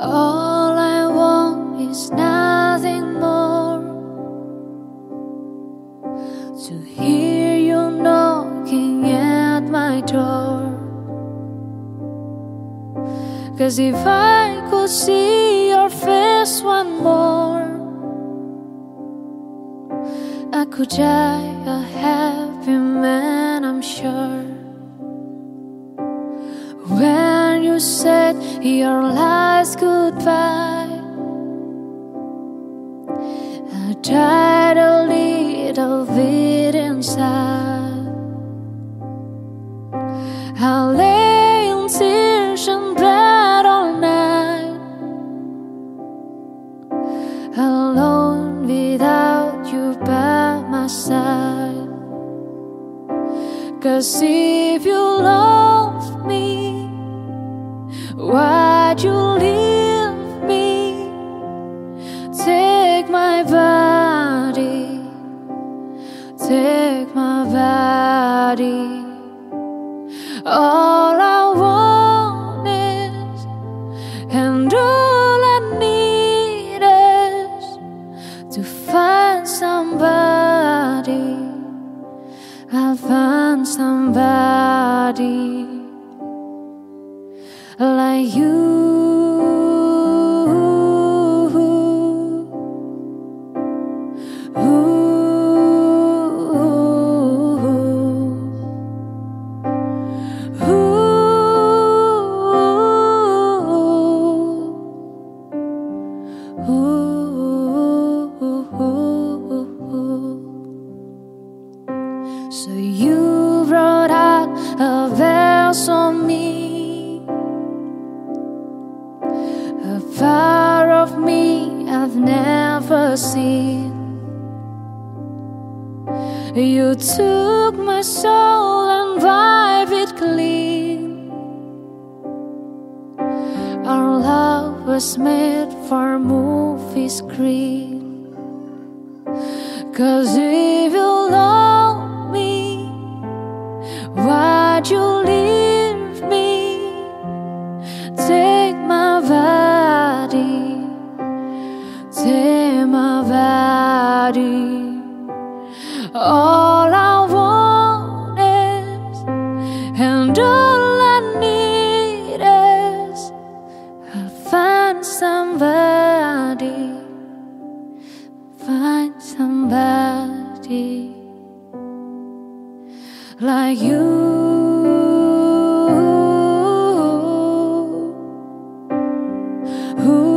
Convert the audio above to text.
All I want is nothing more to hear you knocking at my door. Cause if I could see your face one more, I could die a happy man, I'm sure. When you said your last goodbye, I died a little bit inside. I lay in tears in bed all night, alone without you by my side. Cause if you love me, why'd you leave me? Take my body, take my body. All I want is, and all I need is to find somebody. I'll find somebody like you. So you brought out a verse a part of me I've never seen. You took my soul and wiped it clean. Our love was made for movie screen. Cause if primavera. All I want is, and all I need is, I'll find somebody, find somebody like you. Ooh.